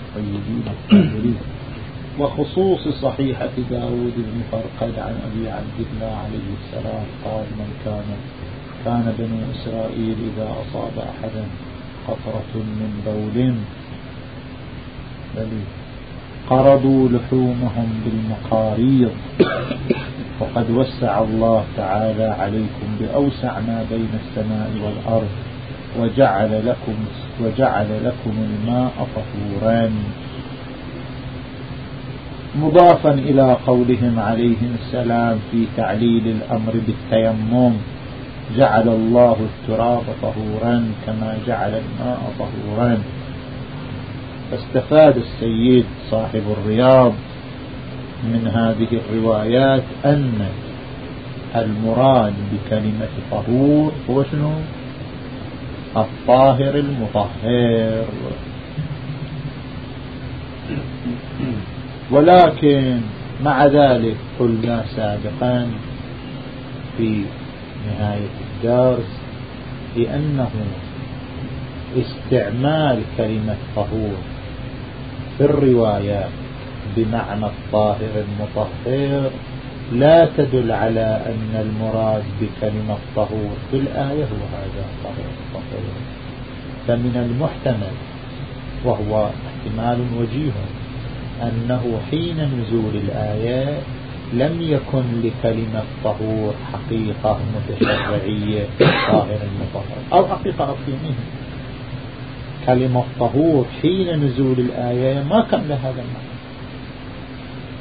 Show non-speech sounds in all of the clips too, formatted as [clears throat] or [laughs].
الطيبين الطاهرين. وخصوص صحيحة داود بن فرقد عن أبي عبد الله عليه السلام قال من كان كان بنو إسرائيل إذا أصاب أحدا قطرة من بول بلي قرضوا لحومهم بالمقاريض. وقد وسع الله تعالى عليكم بأوسع ما بين السماء والأرض وجعل لكم, وجعل لكم الماء طهورا. مضافا إلى قولهم عليهم السلام في تعليل الأمر بالتيمم. جعل الله التراب طهورا كما جعل الماء طهورا. فاستفاد السيد صاحب الرياض من هذه الروايات أن المراد بكلمة طهور هو شنو؟ الطاهر المطهر. ولكن مع ذلك قلنا سابقا في نهاية الدرس بأنه استعمال كلمة طهور في الروايات بمعنى الطاهر المطهر لا تدل على أن المراد بكلمة طهور في الآية هو هذا الطاهر المطهر فمن المحتمل وهو احتمال وجيه أنه حين نزول الآية لم يكن لكلمة طهور حقيقة متشرعية طاهر المطهر أو حقيقة أقيمية كلمة طهور حين نزول الآية ما كان لهذا المعنى.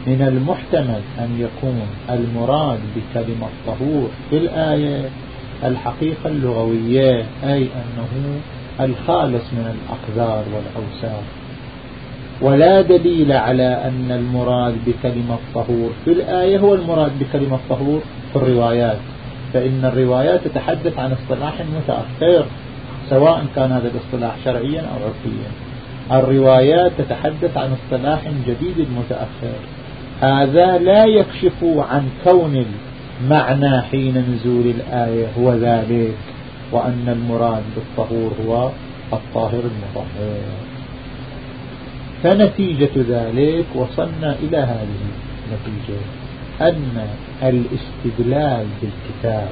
من المحتمل أن يكون المراد بكلمة طهور في الآية الحقيقة اللغوية أي أنه الخالص من الأقذار والأوساخ. ولا دليل على أن المراد بكلمة طهور في الآية هو المراد بكلمة طهور في الروايات. فإن الروايات تتحدث عن اصطلاح متأخر سواء كان هذا الاصطلاح شرعيا أو عرفيا. الروايات تتحدث عن اصطلاح جديد متأخر. هذا لا يكشف عن كون المعنى حين نزول الآية هو ذلك وأن المراد بالطهور هو الطاهر المطهر. فنتيجة ذلك وصلنا إلى هذه النتيجة أن الاستدلال بالكتاب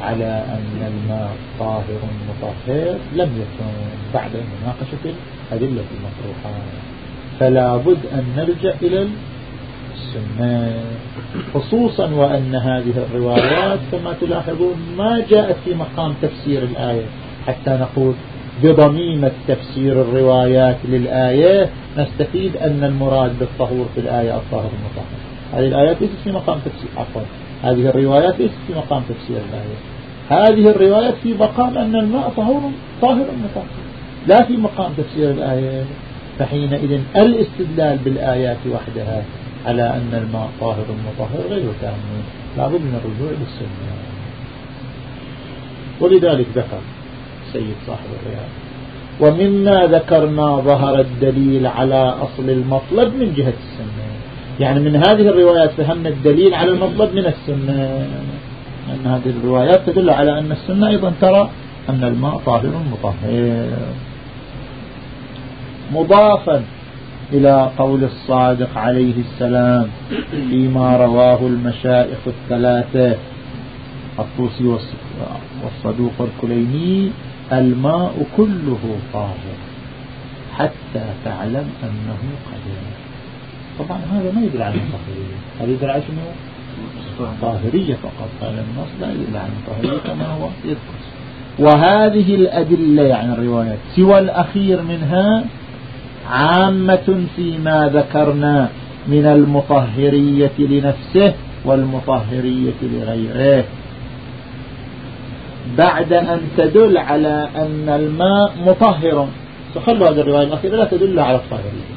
على أن الماء طاهر مطهر لم يكن بعد مناقشة الأدلة المطروحة. فلا بد أن نرجع إلى السنة. خصوصا وأن هذه الروايات كما تلاحظون ما جاءت في مقام تفسير الآية. حتى نقول بضميمة تفسير الروايات للآية نستفيد أن المراد بالطهور في الآية الطاهر المطهر. هذه الآيات ليست في مقام تفسير عفوا. هذه الروايات ليست في مقام تفسير الآية. هذه الروايات في مقام أن الماء طهور طاهر مطهر لا في مقام تفسير الآية. فحينئذ الاستدلال بالآيات وحدها على أن الماء طاهر مطهر غير تام لابد من الرجوع للسنة ولذلك ذكر سيد صاحب الرياض ومما ذكرنا ظهر الدليل على أصل المطلب من جهة السنة. يعني من هذه الروايات فهمنا الدليل على المطلب من السنة. أن هذه الروايات تدل على أن السنة أيضا ترى أن الماء طاهر مطهر مضافا إلى قول الصادق عليه السلام فيما رواه المشائخ الثلاثة. الطوسي والصدوق الكليني الماء كله طاهر حتى تعلم أنه قدير. طبعا هذا ما يدل على الطهرية هذا يدل على شنو؟ طاهرية فقط. هذا النص لا يدل على الطهرية كما هو يذكر. وهذه الأدلة يعني الروايات سوى الأخير منها عامة فيما ذكرنا من المطهرية لنفسه والمطهرية لغيره. بعد أن تدل على أن الماء مطهر. فخلوا هذه الرواية الأخيرة لا تدل على الطاهرية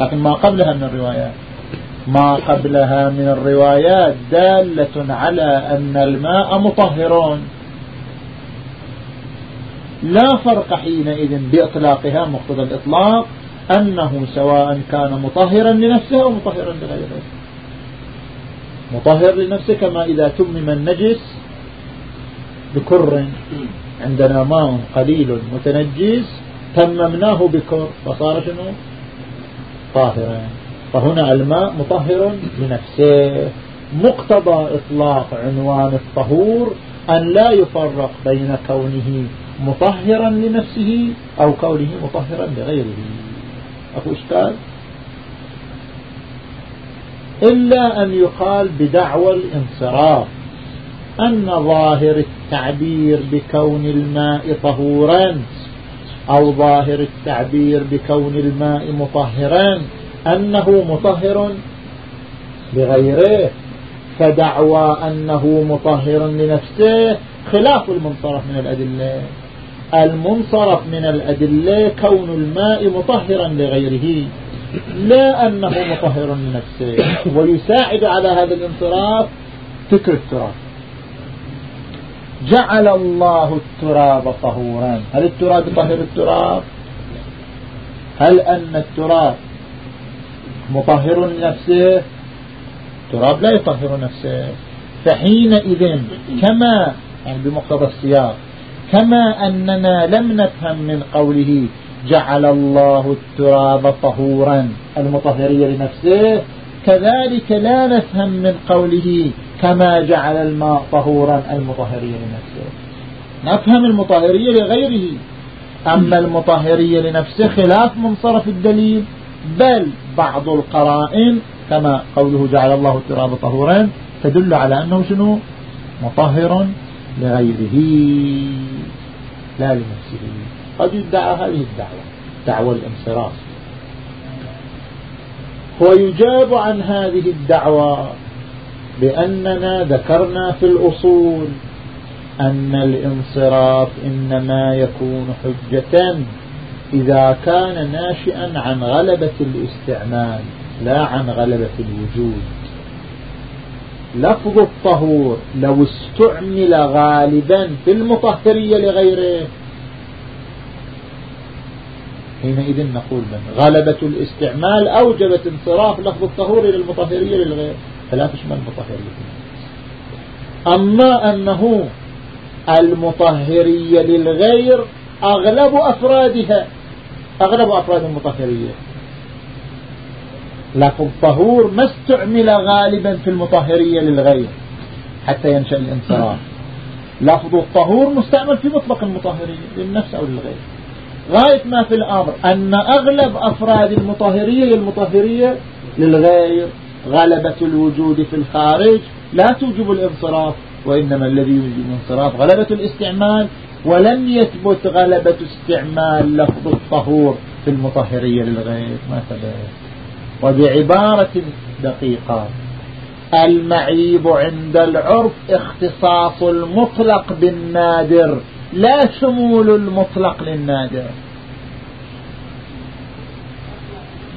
لكن ما قبلها من الروايات. ما قبلها من الروايات دالة على أن الماء مطهر. لا فرق حينئذ بإطلاقها مقتضى الإطلاق أنه سواء كان مطهرا لنفسه أو مطهرا لغيره مطهر لنفسه كما إذا تمم النجس بكر عندنا ماء قليل متنجس تممناه بكر فصار شنو؟ طاهرا. فهنا الماء مطهر لنفسه. مقتضى إطلاق عنوان الطهور أن لا يفرق بين كونه مطهرا لنفسه أو كونه مطهرا لغيره. أخو إشكال إلا أن يقال بدعوى الانصراف أن ظاهر التعبير بكون الماء طهورا أو ظاهر التعبير بكون الماء مطهرا أنه مطهر لغيره فدعوى أنه مطهر لنفسه خلاف المنصرف من الأدلة. المنصرف من الأدلة كون الماء مطهرا لغيره لا أنه مطهر لنفسه ويساعد على هذا الانصراف فكر التراب. جعل الله التراب طهورا. هل التراب يطهر التراب؟ هل أن التراب مطهر لنفسه؟ التراب لا يطهر نفسه. فحينئذ كما يعني بمقتضى السياق كما أننا لم نفهم من قوله جعل الله التراب طهورا. المطهرية لنفسه. كذلك لا نفهم من قوله كما جعل الماء طهورا. المطهرية لنفسه. نفهم المطهرية لغيره. أما المطهرية لنفسه خلاف منصرف الدليل. بل بعض القرائن كما قوله جعل الله التراب طهورا تدل على أنه شنو؟ مطهر. لغيره لا لنفسه. قد يدعى هذه الدعوة دعوة الانصراف. ويجاب عن هذه الدعوة بأننا ذكرنا في الأصول أن الانصراف إنما يكون حجة إذا كان ناشئا عن غلبة الاستعمال لا عن غلبة الوجود. لفظ الطهور لو استعمل غالبا في المطهرية لغيره. حينئذ نقول من؟ غلبة الاستعمال أوجبت انصراف لفظ الطهور إلى المطهرية للغير فلا تشمل المطهرية أما أنه المطهرية للغير أغلب أفرادها أغلب أفراد المطهرية. لفظ طهور ما استعمل غالبا في المطهرية للغير حتى ينشأ الانصراف. لفظ الطهور مستعمل في مطلق المطهرية للنفس أو للغير. غاية ما في الأمر أن أغلب أفراد المطهرية للمطهرية للغير غلبة الوجود في الخارج لا توجب الانصراف وإنما الذي يوجب الانصراف غلبة الاستعمال ولم يثبت غلبة استعمال لفظ الطهور في المطهرية للغير. ما ثبت وبعبارة دقيقة. المعيب عند العرف اختصاص المطلق بالنادر لا شمول المطلق للنادر.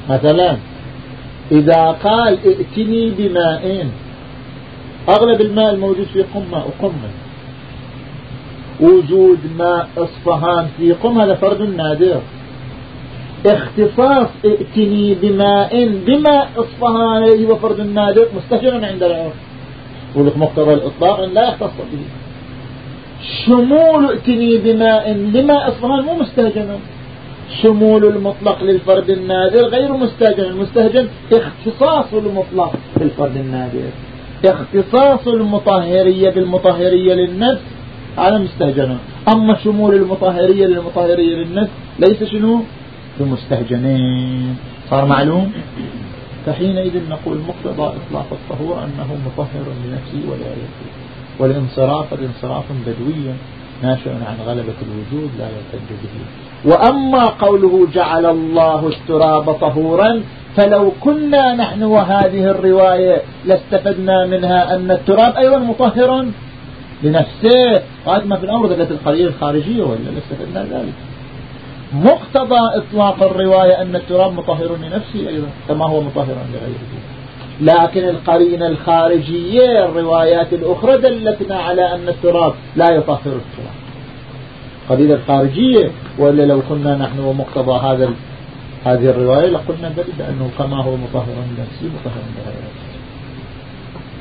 مثلا إذا قال ائتني بماء أغلب الماء الموجود في قمة وقمة وجود ماء إصفهان في قم هذا فرد نادر. اختصاص ائتني بماء بماء اصفهان الذي هو فرد نادر مستهجن عند العرف ولك مقتضى الإطلاق لا يختص به. شمول ائتني بماء لما أصفهان مو مستهجن. شمول المطلق للفرد النادر غير مستهجن. المستهجن اختصاص المطلق بالفرد النادر اختصاص المطهرية بالمطهرية للنفس هذا مستهجن. أما شمول المطهرية للمطهرية للنفس ليس شنو؟ بمستهجنين صار معلوم؟ فحينئذ نقول مقتضى إطلاق الطهور أنه مطهر لنفسه ولا يكفي والانصراف الانصراف بدوي ناشئ عن غلبة الوجود لا يرتد به. وأما قوله جعل الله التراب طهورا فلو كنا نحن وهذه الرواية لاستفدنا منها أن التراب أيضا مطهر لنفسه. قد ما في الأمر دلت القرية الخارجية وإلا لاستفدنا ذلك. مقتضى إطلاق الرواية أن التراب مطهر لنفسه أيضا كما هو مطهر لغيره. لكن القرينة الخارجية الروايات الأخرى دلتنا على أن التراب لا يطهر التراب. قرينة الخارجية وإلا لو كنا نحن ومقتضى هذا هذه الرواية لقلنا بل بأنه كما هو مطهر لنفسه مطهر لغيره.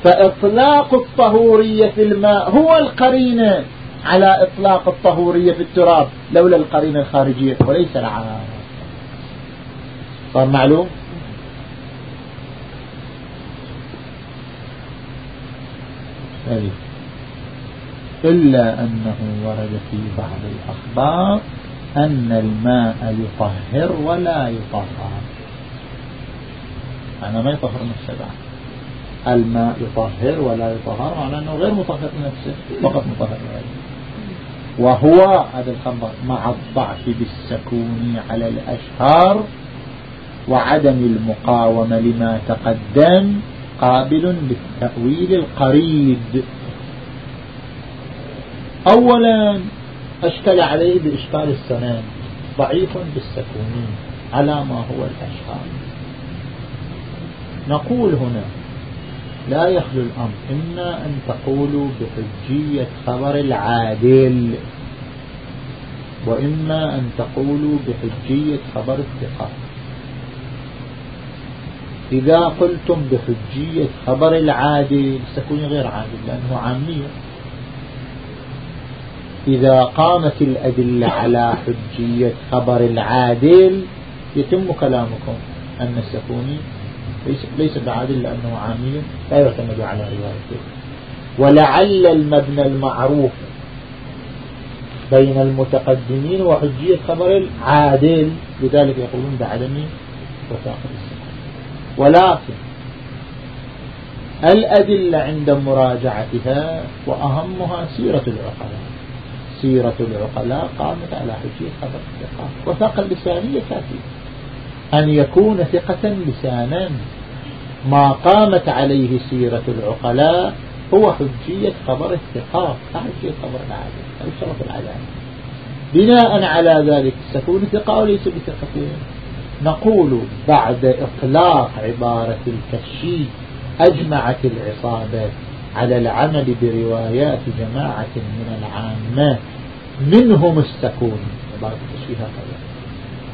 فإطلاق الطهورية في الماء هو القرينة. على إطلاق الطهورية في التراب لولا القرينة الخارجية وليس العام صار طيب، معلوم؟ هذه إلا أنه ورد في بعض الأخبار أن الماء يطهر ولا يطهر. أنا ما يطهر نفسه بعد. الماء يطهر ولا يطهر معنى أنه غير مطهر نفسه فقط مطهر غيره وهو هذا الخبر مع الضعف بالسكون على الأشهار وعدم المقاومة لما تقدم قابل بالتأويل القريب. أولا أشكل عليه بإشكال السنان ضعيف بالسكون على ما هو الأشهار. نقول هنا لا يخلو الأمر. إما أن تقولوا بحجية خبر العادل وإما أن تقولوا بحجية خبر الثقة. إذا قلتم بحجية خبر العادل ستكون غير عادل لأنه عامية. إذا قامت الأدلة على حجية خبر العادل يتم كلامكم أن السكوني ليس, ليس بعادل لأنه عامي لا يعتمد على روايته. ولعل المبنى المعروف بين المتقدمين وحجية خبر العادل لذلك يقولون بعدم وثاقة السكون ولكن الأدلة عند مراجعتها وأهمها سيرة العقلاء. سيرة العقلاء قامت على حجية خبر الثقة. وثاقة اللسانية كافية أن يكون ثقة لسانا. ما قامت عليه سيرة العقلاء هو حجية خبر الثقة حجية خبر العادل أو شرف العدالة بناء على ذلك ستكون ثقة وليس بثقة؟ نقول بعد إطلاق عبارة الكشي أجمعت العصابة على العمل بروايات جماعة من العامة. منهم السكون عبارة الكشي هكذا.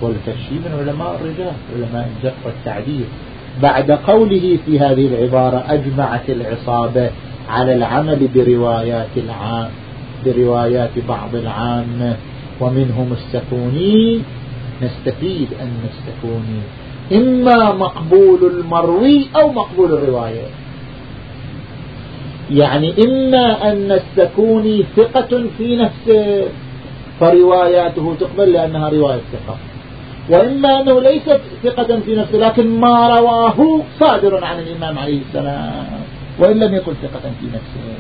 والكشي من علماء الرجال علماء الجرح والتعديل. بعد قوله في هذه العبارة أجمعت العصابة على العمل بروايات العام بروايات بعض العامة ومنهم السكوني نستفيد أن السكوني إما مقبول المروي أو مقبول الرواية. يعني إما أن السكوني ثقة في نفسه فرواياته تقبل لأنها رواية ثقة. وإما أنه ليست ثقة في نفسه لكن ما رواه صادر عن الإمام عليه السلام وإن لم يكن ثقة في نفسه.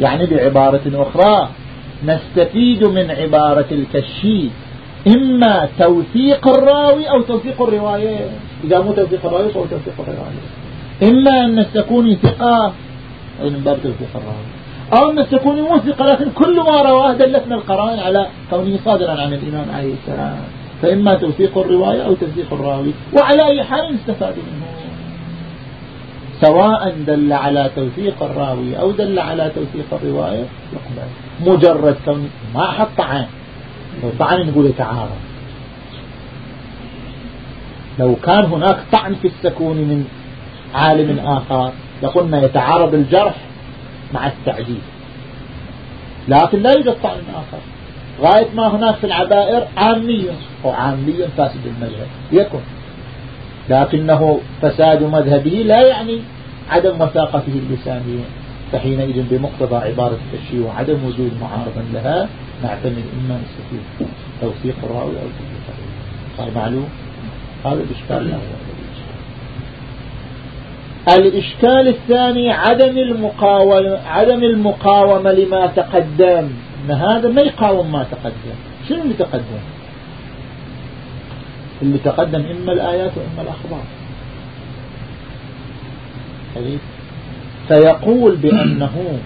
يعني بعبارة أخرى نستفيد من عبارة الكشي إما توثيق الراوي أو توثيق الرواية. إذا مو توثيق الراوي فهو توثيق الرواية. إما أن تكون ثقة من باب توثيق الراوي. أو أن تكون موثقة لكن كل ما رواه دلتنا القرائن على كونه صادرا عن الإمام عليه السلام. فإما توثيق الرواية أو توثيق الراوي وعلى أي حال استفاد منه. سواء دل على توثيق الراوي أو دل على توثيق الرواية يقبل. مجرد كون ما حط طعن لو طعن نقول يتعارض لو كان هناك طعن في السكون من عالم آخر لقلنا يتعارض الجرح مع التعديل. لكن لا يوجد طعن آخر. غاية ما هناك في العبائر عامية أو عامية فاسد المذهب يكن لكنه فساد مذهبه لا يعني عدم وثاقته اللسانية. فحينئذ بمقتضى عبارة التشيء وعدم وجود معارض لها نعتمد إما نستفيد توثيق الراوي أو توثيق الراوي معلوم؟ هذا الإشكال الأول الإشكال الثاني عدم المقاومة عدم المقاومة لما تقدم. أن هذا ما يقاوم ما تقدم. شنو اللي تقدم؟ اللي تقدم إما الآيات وإما الأخبار. فيقول بأنه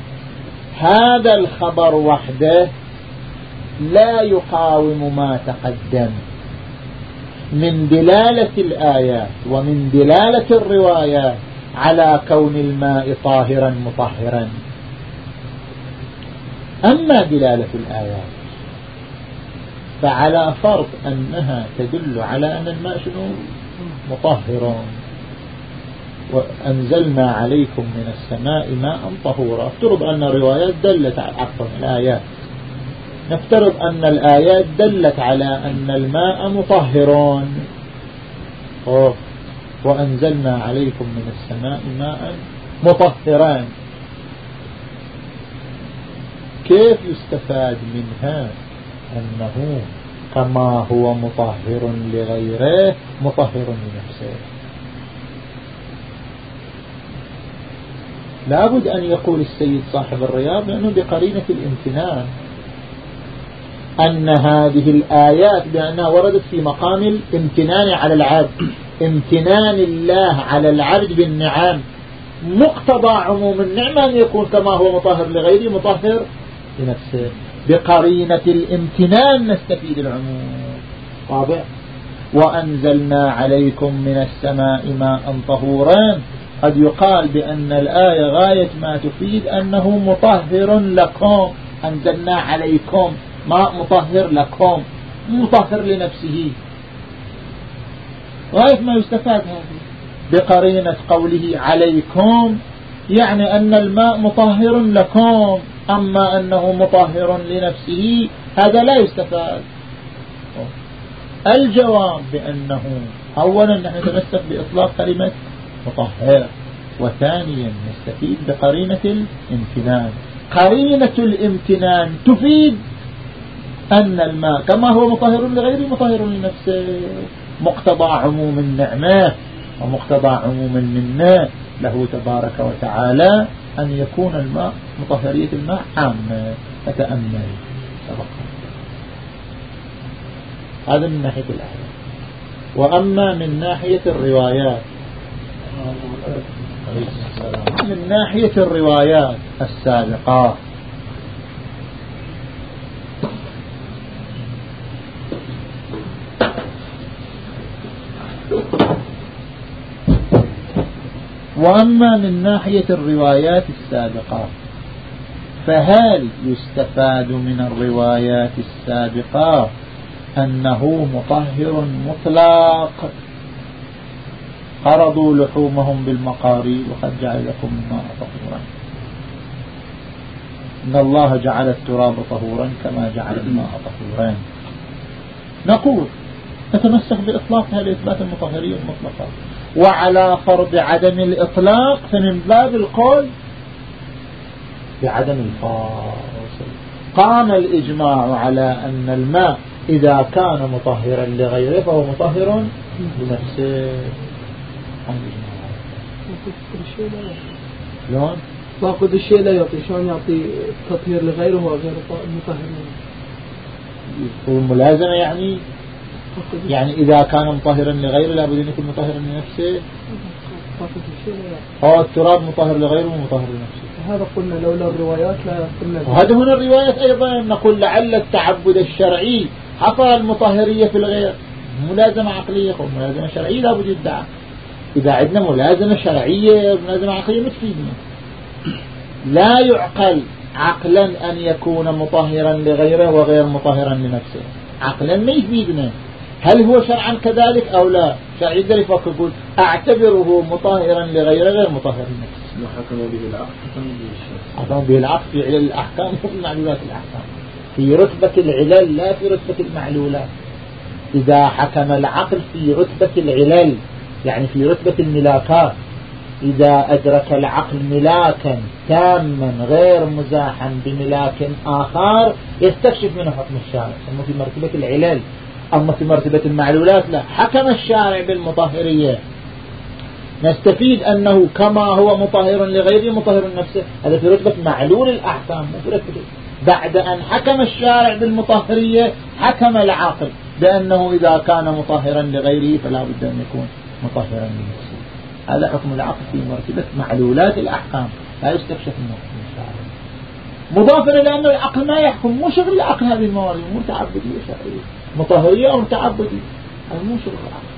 هذا الخبر وحده لا يقاوم ما تقدم. من دلالة الآيات ومن دلالة الروايات على كون الماء طاهرا مطهرا. أما دلالة الآيات فعلى فرض أنها تدل على أن الماء شنو؟ مطهر. وأنزلنا عليكم من السماء ماء طهورا. افترض أن الروايات دلت على عفوا الآيات. نفترض أن الآيات دلت على أن الماء مطهر وأنزلنا عليكم من السماء ماء مطهرا كيف يستفاد منها أنه كما هو مطهر لغيره مطهر لنفسه. لابد أن يقول السيد صاحب الرياض لأنه بقرينة الامتنان أن هذه الآيات بأنها وردت في مقام الامتنان على العبد. امتنان الله على العبد بالنعم. مقتضى عموم النعمة أن يكون كما هو مطهر لغيره مطهر لنفسه بقرينة الامتنان نستفيد العموم. واضح؟ وأنزلنا عليكم من السماء ماء طهورا قد يقال بأن الآية غاية ما تفيد أنه مطهر لكم. أنزلنا عليكم ماء مطهر لكم مطهر لنفسه. غاية ما يستفاد هذه بقرينة قوله عليكم يعني أن الماء مطهر لكم. أما أنه مطهر لنفسه هذا لا يستفاد. الجواب بأنه أولا نحن نتمسك بإطلاق كلمة مطهر وثانيا نستفيد بقرينة الامتنان. قرينة الامتنان تفيد أن الماء كما هو مطهر لغيره مطهر لنفسه مقتضى عموم النعمة ومقتضى عموم المنة. له تبارك وتعالى أن يكون الماء مطهرية الماء عامة فتأمل سبق. هذا من ناحية الآية وأما من ناحية الروايات. من ناحية الروايات السابقة. وأما من ناحية الروايات السابقة فهل يستفاد من الروايات السابقة أنه مطهر مطلق؟ قرضوا لحومهم بالمقاري وقد جعل لكم الماء طهورا. إن الله جعل التراب طهورا كما جعل الماء طهورا. نقول نتمسك بإطلاقها لإثبات المطهرية المطلقة. وعلى فرض عدم الإطلاق فمن باب القول بعدم الفاصل. قام الإجماع على أن الماء إذا كان مطهرا لغيره فهو مطهر لنفسه. شلون؟ فاقد الشيء لا يعطي. شلون يعطي تطهير لغيره وغير مطهر؟ هو ملازمة يعني يعني إذا كان مطهرا لغيره لابد أن يكون مطهرا لنفسه. هو التراب مطهر لغيره ومطهر لنفسه. هذا قلنا لولا الروايات لا قلنا وهذا هنا الروايات أيضا نقول لعل التعبد الشرعي حصل المطهرية في الغير. ملازمة عقلية ملازمة شرعية لابد يدعى. إذا عندنا ملازمة شرعية ملازمة عقلية متفيدنا لا يعقل عقلا أن يكون مطهرا لغيره وغير مطهرا لنفسه. عقلا ما يفيدنا. هل هو شرعا كذلك أو لا؟ شرع يقدر يفكر يقول؟ أعتبره مطهرا لغيره غير مطهر. لنفسه حكم به العقل حكم به العقل في علل الأحكام [laughs] وفي معلولات الأحكام. في رتبة العلل لا في رتبة المعلولات. إذا حكم العقل في رتبة العلل يعني في رتبة الملاكات إذا أدرك العقل ملاكا تاما غير مزاحا بملاك آخر يستكشف منه حكم الشارع. في مرتبة العلل. أما في مرتبة المعلولات لا. حكم الشارع بالمطهرية. نستفيد أنه كما هو مطهر لغيره مطهر نفسه هذا في رتبة معلول الأحكام بعد أن حكم الشارع بالمطهرية حكم العاقل بأنه إذا كان مطهرا لغيره فلا بد أن يكون مطهرا لنفسه. هذا حكم العقل في مرتبة معلولات الأحكام. لا يستكشف من حكم الشارع مضافا إلى أن العقل ما يحكم. مو شغل العقل هذه الموارد مو تعبدية شرعية. مطهرية أو مو شغل. العقل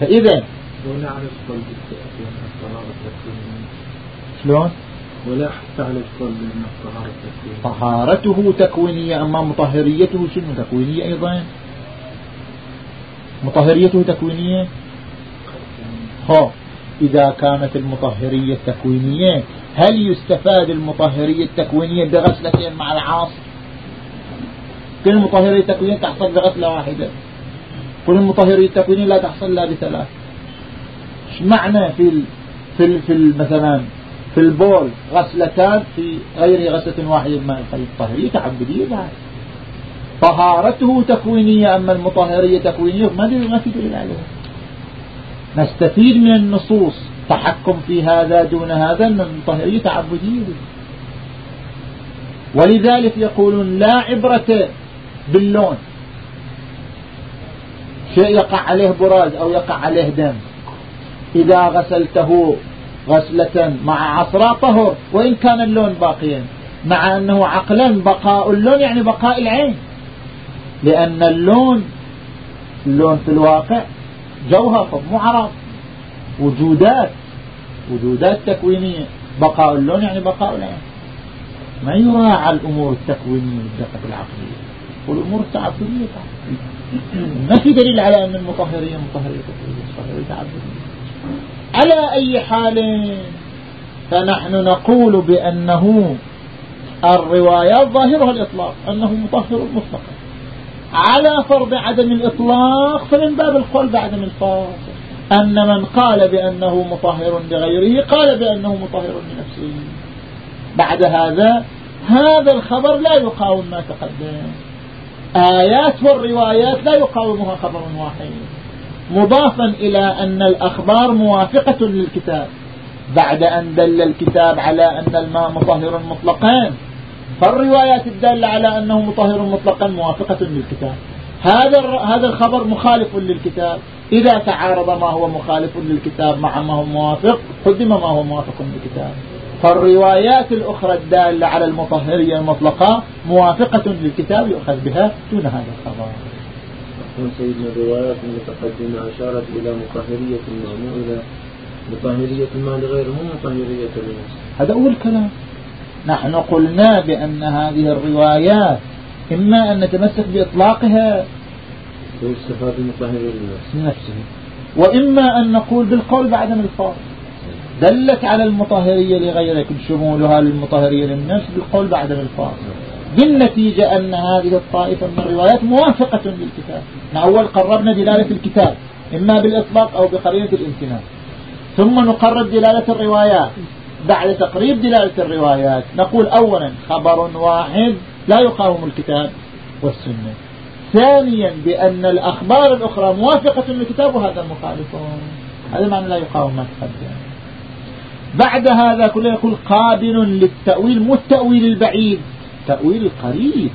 فإذا ونعرف قلب شلون؟ ولا حتى على القلب بأن الطهارة تكوينية طهارته تكوينية أما مطهريته شنو؟ تكوينية أيضا. مطهريته تكوينية؟ ها إذا كانت المطهرية تكوينية هل يستفاد المطهرية التكوينية بغسلتين مع العاصر كل المطهرية التكوينية تحصل بغسلة واحدة كل المطهرية التكوينية لا تحصل لا بثلاث. إيش معنى في في في مثلا في البول غسلتان في غير غسلة واحدة بماء القليل طهرية تعبدية بعد. طهارته تكوينية أما المطهرية تكوينية ما ما في دليل عليها. نستفيد من النصوص تحكم في هذا دون هذا أن المطهرية تعبدية ولذلك يقولون لا عبرة باللون. شيء يقع عليه براز أو يقع عليه دم. إذا غسلته غسلة مع عصرة طهر وإن كان اللون باقيا. مع أنه عقلا بقاء اللون يعني بقاء العين. لأن اللون اللون في الواقع جوهر مو عرض وجودات وجودات تكوينية. بقاء اللون يعني بقاء العين. ما يراعى الأمور التكوينية والدقة العقلية؟ والأمور التعبدية ما في دليل على أن المطهرية مطهرية تكوينية تعبدية على أي حال فنحن نقول بأنه الروايات ظاهرها الإطلاق أنه مطهر مطلقا على فرض عدم الإطلاق فمن باب القول بعدم الفاصل. أن من قال بأنه مطهر لغيره قال بأنه مطهر لنفسه. بعد هذا هذا الخبر لا يقاوم ما تقدم. آيات والروايات لا يقاومها خبر واحد. مضافا إلى أن الأخبار موافقة للكتاب. بعد أن دل الكتاب على أن الماء مطهر مطلقا فالروايات الدالة على أنه مطهر مطلقا موافقة للكتاب. هذا هذا الخبر مخالف للكتاب. إذا تعارض ما هو مخالف للكتاب مع ما هو موافق قدم ما هو موافق للكتاب. فالروايات الأخرى الدالة على المطهرية المطلقة موافقة للكتاب يؤخذ بها دون هذا الخبر. سيدنا الروايات المتقدمة أشارت إلى مطهرية الماء مو إلى مطهرية الماء لغيره مو مطهرية لنفسه هذا أول كلام. نحن قلنا بأن هذه الروايات إما أن نتمسك بإطلاقها ويستفاد المطهرية لنفسه وإما أن نقول بالقول بعدم الفاظ دلت على المطهرية لغيرك بشمولها للمطهرية للنفس بالقول بعدم الفاظ بالنتيجة أن هذه الطائفة من الروايات موافقة للكتاب أول قربنا دلالة الكتاب إما بالإطلاق أو بقرينة الامتنان. ثم نقرب دلالة الروايات. بعد تقريب دلالة الروايات نقول أولا خبر واحد لا يقاوم الكتاب والسنة. ثانيا بأن الأخبار الأخرى موافقة للكتاب وهذا مخالف هذا معنى لا يقاوم ما تقدم بعد هذا كله يقول قابل للتأويل مو التأويل البعيد التأويل القريب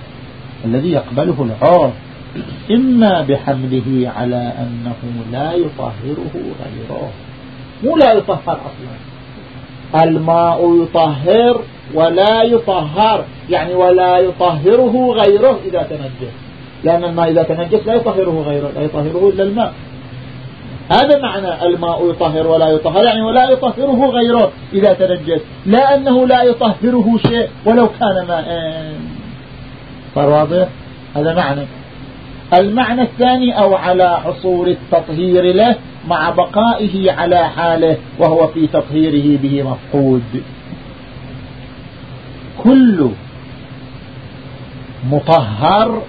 الذي يقبله العرف إما بحمله على أنه لا يطهره غيره. مو لا يطهر أصلا. الماء يطهر ولا يطهر يعني ولا يطهره غيره إذا تنجس. لأن الماء إذا تنجس لا يطهره غيره لا يطهره إلا الماء. هذا معنى الماء يطهر ولا يطهر يعني ولا يطهره غيره إذا تنجس لا أنه لا يطهره شيء ولو كان ماء. صار واضح؟ هذا معنى. المعنى الثاني أو على حصول التطهير له مع بقائه على حاله وهو في تطهيره به مفقود. كل مطهر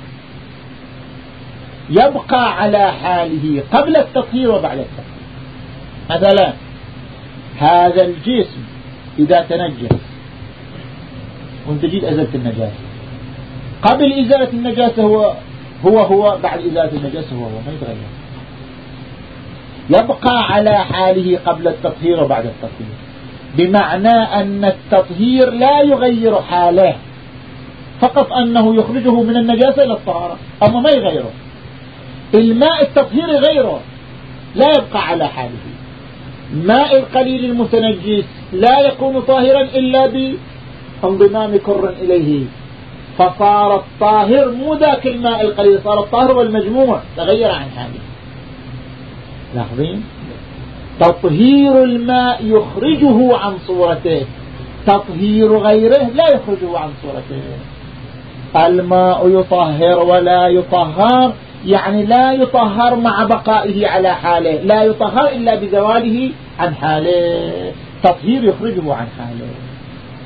يبقى على حاله قبل التطهير وبعد التطهير. مثلا هذا الجسم إذا تنجس. وانت جيت أزلت النجاسة. قبل إزالة النجاسة هو هو هو بعد إزالة النجاسة هو هو ما يتغير. يبقى على حاله قبل التطهير وبعد التطهير. بمعنى أن التطهير لا يغير حاله. فقط أنه يخرجه من النجاسة إلى الطهارة. أما ما يغيره. الماء التطهير غيره لا يبقى على حاله. ماء القليل المتنجس لا يكون طاهرا إلا بانضمام كر إليه. فصار الطاهر مو ذاك الماء القليل صار الطاهر والمجموع تغير عن حاله. لاحظين؟ تطهير الماء يخرجه عن صورته. تطهير غيره لا يخرجه عن صورته. الماء يطهر ولا يطهر يعني لا يطهر مع بقائه على حاله لا يطهر إلا بزواله عن حاله. تطهير يخرجه عن حاله.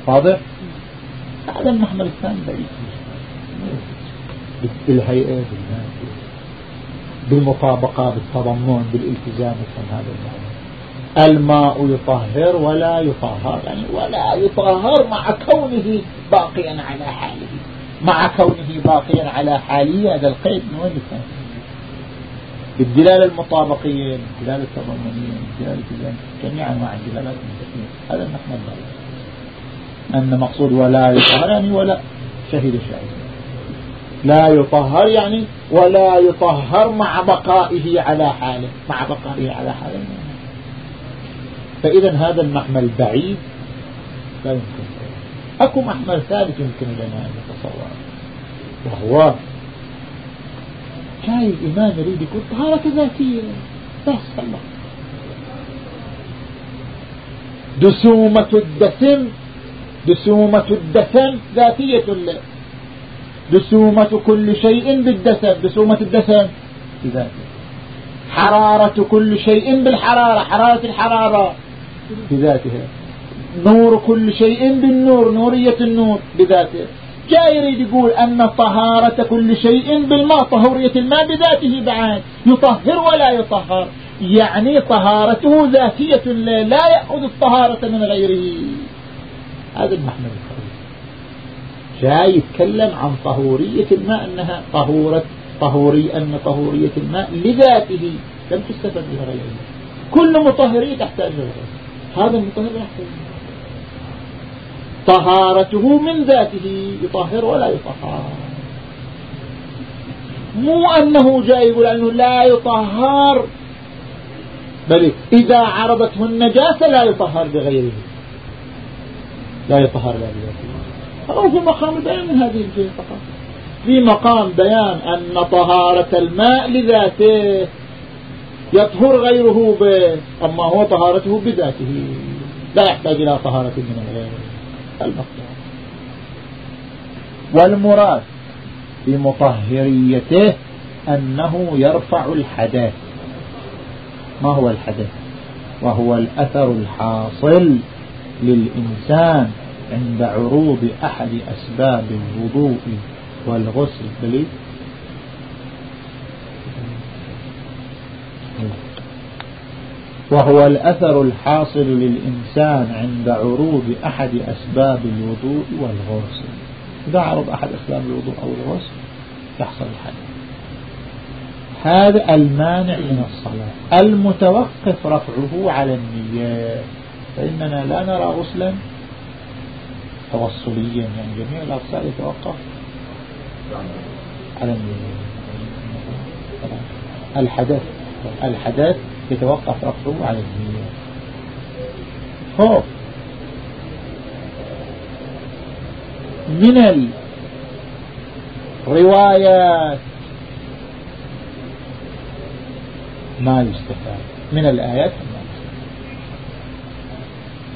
واضح؟ هذا المحمل الثاني بعيد. بالهيئة بالمطابقة بالتضمن بالالتزام مثل هذا المعنى الماء يطهر ولا يطهر يعني ولا يطهر مع كونه باقيا على حاله. مع كونه باقيا على حاله هذا القيد. من وين بالدلالة المطابقية بالدلالة التضمنية بالدلالة جميع أنواع الدلالات هذا نحن أن مقصود ولا يطهر يعني ولا شهيد الشاهد لا يطهر يعني ولا يطهر مع بقائه على حاله مع بقائه على حاله. فإذا هذا المحمل بعيد لا يمكن. أكو محمل ثالث يمكن لنا أن نتصور. وهو جاي الإمام يريد يقول طهارة ذاتية بس الله. دسومة الدسم دسومة الدسم ذاتية له. دسومة كل شيء بالدسم دسومة الدسم بذاته. حرارة كل شيء بالحرارة حرارة الحرارة بذاتها نور كل شيء بالنور نورية النور بذاته. جاي يريد يقول أن طهارة كل شيء بالماء طهورية الماء بذاته بعد. يطهر ولا يطهر. يعني طهارته ذاتية لا يأخذ الطهارة من غيره. هذا الخبير جاي يتكلم عن طهورية الماء أنها طهورة طهوري أن طهورية الماء لذاته لم تستفد من غيره. كل مطهرية تحتاج هذا المطهر يحتاج طهارته من ذاته يطهر ولا يطهر. مو أنه جاي يقول أنه لا يطهر بل إذا عرضته النجاسة لا يطهر بغيره. لا يطهر لا بذاته أو في مقام البيان من هذه الجهة فقط. في مقام بيان أن طهارة الماء لذاته يطهر غيره به أما هو طهارته بذاته. لا يحتاج إلى طهارة من الغير. المقطوع والمراد بمطهريته أنه يرفع الحدث ما هو الحدث وهو الأثر الحاصل للإنسان عند عروض أحد أسباب الوضوء والغسل وهو الأثر الحاصل للإنسان عند عروض أحد أسباب الوضوء والغسل إذا عرض أحد أسباب الوضوء أو الغسل يحصل الحدث هذا المانع من الصلاة. المتوقف رفعه على النية. فإننا لا نرى غسلا توصليا. يعني جميع الأغسال يتوقف على النية. الحدث الحدث يتوقف رفعه على النية خوف. من الروايات ما يستفاد. من الآيات ما يستفاد.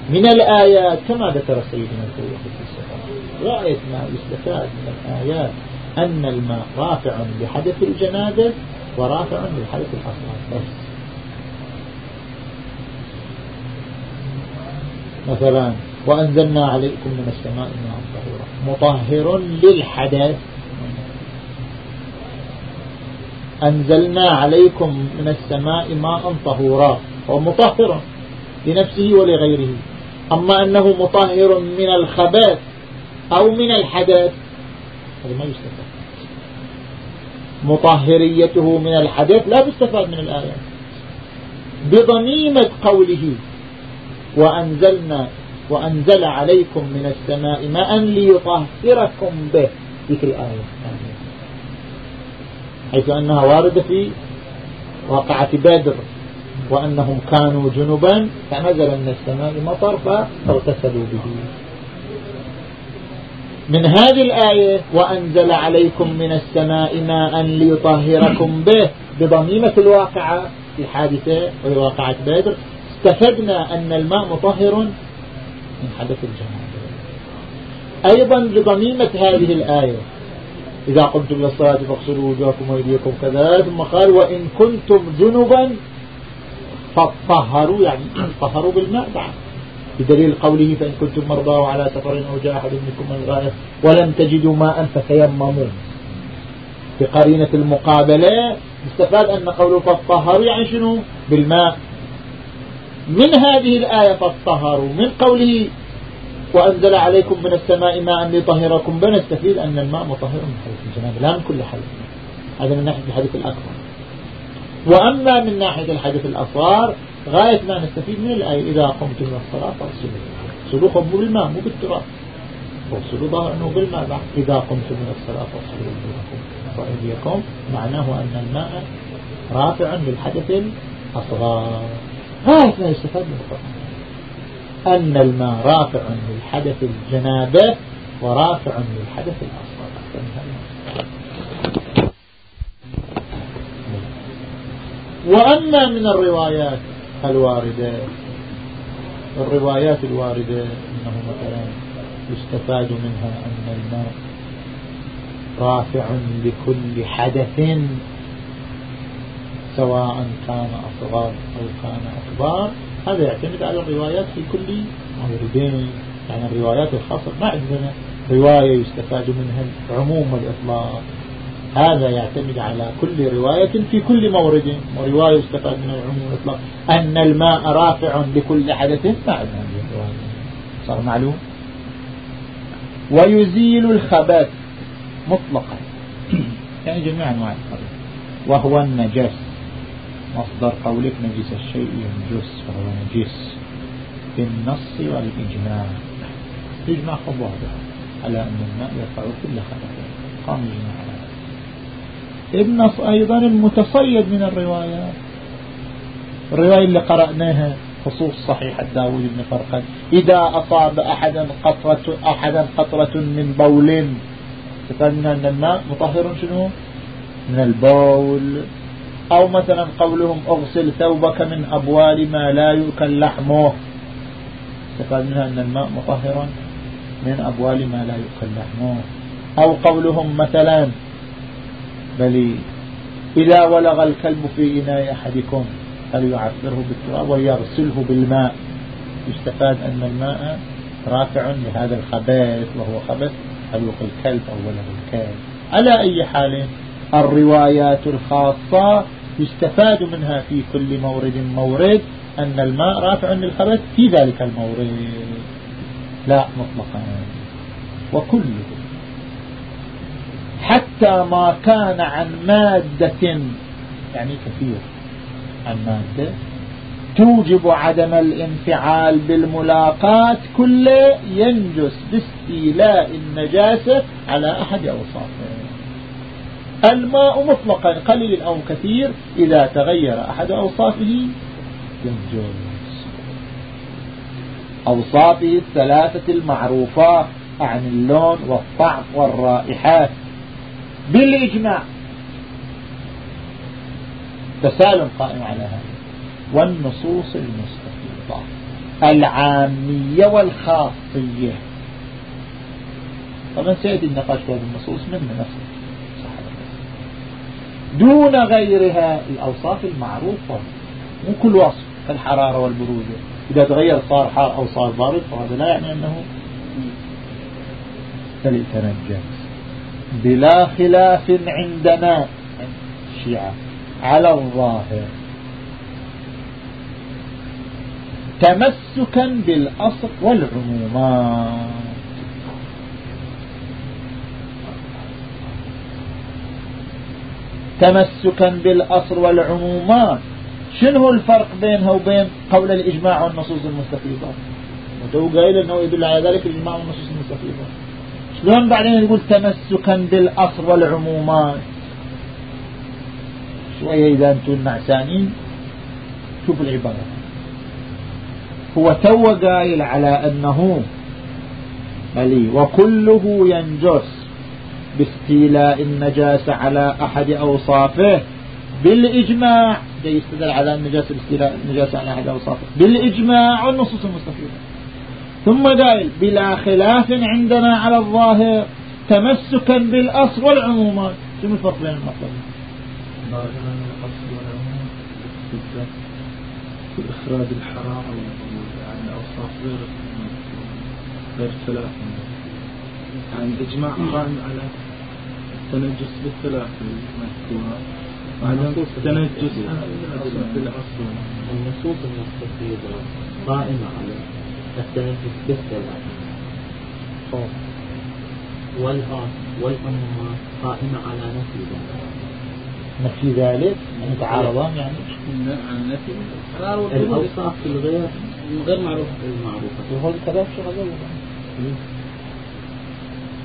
من الآيات كما ذكر سيدنا الفوق في رأيت ما يستفاد من الآيات أن الماء رافع لحدث الجنازة ورافع للحدث الأصغر بس مثلا وأنزلنا عليكم من السماء ماء طهورا. مطهر للحدث. أنزلنا عليكم من السماء ماء طهورا. هو مطهر لنفسه ولغيره. أما أنه مطهر من الخبث أو من الحدث هذا ما يستفاد. مطهريته من الحدث لا تستفاد من الآيات بضميمة قوله وأنزلنا وأنزل عليكم من السماء ماء ليطهركم به. ذكر الآية حيث أنها واردة في واقعة بدر وأنهم كانوا جنبا فنزل من السماء مطر فاغتسلوا به. من هذه الآية وأنزل عليكم من السماء ماء ليطهركم به. بضميمة الواقعة في حادثة وهي واقعة بدر استفدنا أن الماء مطهر من حدث الجنابة أيضا بضميمة هذه الآية إذا قمتم للصلاة فاغسلوا وجوهكم وأيديكم كذا ثم قال وإن كنتم جنبا فطهروا يعني طهروا بالماء بعد. بدليل قوله فإن كنتم مرضى وعلى سفر أو جاء أحد منكم من الغائب ولم تجدوا ماء فتيمموا. بقرينة المقابلة استفاد أن قوله فطهروا يعني شنو؟ بالماء. من هذه الآية فاطهروا من قوله وأنزل عليكم من السماء ماء ليطهركم بنستفيد أن الماء مطهر من حدث الجنابة لا من كل حدث هذا من ناحية الحدث الأكبر. وأما من ناحية الحدث الأصغر غاية ما نستفيد من الآية إذا قمتم من الصلاة فاغسلوا اغسلوا خبوا بالماء مو بالتراب. اغسلوا ظهر أنه بالماء. بعد إذا قمتم من الصلاة فاغسلوا وجوهكم وأيديكم معناه أن الماء رافع للحدث الأصغر. غاية ما يستفاد من القرآن. أن الماء رافع للحدث الجنابة ورافع للحدث الأصغر. وأما من الروايات الواردة الروايات الواردة أنه مثلا يستفاد منها أن الماء رافع لكل حدث سواء كان أصغر أو كان أكبر هذا يعتمد على الروايات في كل موردين. يعني الروايات الخاصة ما عندنا رواية يستفاد منها العموم والإطلاق هذا يعتمد على كل رواية في كل مورد ورواية يستفاد منها العموم والإطلاق أن الماء رافع لكل حدث ما عندنا صار معلوم؟ ويزيل الخبث مطلقا. [clears throat] يعني جميع أنواع الخبث. وهو النجس. مصدر قولك نجس الشيء ينجس فهو نجس. بالنص والإجماع. إجماع خب على أن الماء يرفع كل خبث قام إجماع. على النص أيضا المتصيد من الروايات الرواية اللي قرأناها خصوص صحيح داود بن فرقد. إذا أصاب أحدا قطرة, أحدا قطرة من بول فقالنا أن الماء مطهر شنو؟ من البول. أو مثلا قولهم أغسل ثوبك من أبوال ما لا يؤكل لحمه. استفاد منها أن الماء مطهر من أبوال ما لا يؤكل لحمه. أو قولهم مثلا بل إذا ولغ الكلب في إناء أحدكم فليعفره بالتراب ويغسله بالماء. يستفاد أن الماء رافع لهذا الخبث وهو خبث حلوق الكلب أو ولغ الكلب. على أي حال الروايات الخاصة يستفاد منها في كل مورد مورد أن الماء رافع للخبث في ذلك المورد. لا مطلقا. وكله. حتى ما كان عن مادة يعني كثير عن مادة توجب عدم الانفعال بالملاقات كله ينجس باستيلاء النجاسة على أحد أوصافه. الماء مطلقا قليل أو كثير إذا تغير أحد أوصافه ينجز أوصافه الثلاثة المعروفة عن اللون والطعم والرائحات. بالإجماع. تسالم قائم على هذا. والنصوص المستفيضة. العامية والخاصية. طبعا سيأتي النقاش في هذه النصوص من نفسه دون غيرها. الأوصاف المعروفة. مو كل وصف كالحرارة والبرودة. إذا تغير صار حار أو صار بارد فهذا لا يعني أنه فليتنجس. بلا خلاف عندنا. الشيعة على الظاهر. تمسكا بالأصل والعمومات تمسكا بالأصل والعمومات. شنو الفرق بينها وبين قول الإجماع والنصوص المستفيضة؟ وتو قايل أنه يدل على ذلك الإجماع والنصوص المستفيضة؟ شلون بعدين يقول تمسكا بالأصل والعمومات؟ شوية إذا أنتم نعسانين شوف العبارة. هو تو قايل على أنه بلي وكله ينجس. باستيلاء النجاسة على أحد أوصافه. بالإجماع يستدل على النجاسة باستيلاء النجاسة على أحد أوصافه. بالإجماع والنصوص المستفيدة ثم قال بلا خلاف عندنا على الظاهر تمسكا بالأصل والعمومات شو الفرق بين المطلبين في إخراج الحرارة يعني أوصاف غير غير ثلاثة يعني الإجماع قائم على التنجس بالثلاث المذكورة النصوص التنجس النصوص المستفيدة. قائمة على التنجس بالثلاث. والآن والعمومات قائمة على نفي ذلك. نفي ذلك؟ متعارضان يعني عن نفي الأوصاف الغير غير معروفة المعروفة. وهو الكلام شغل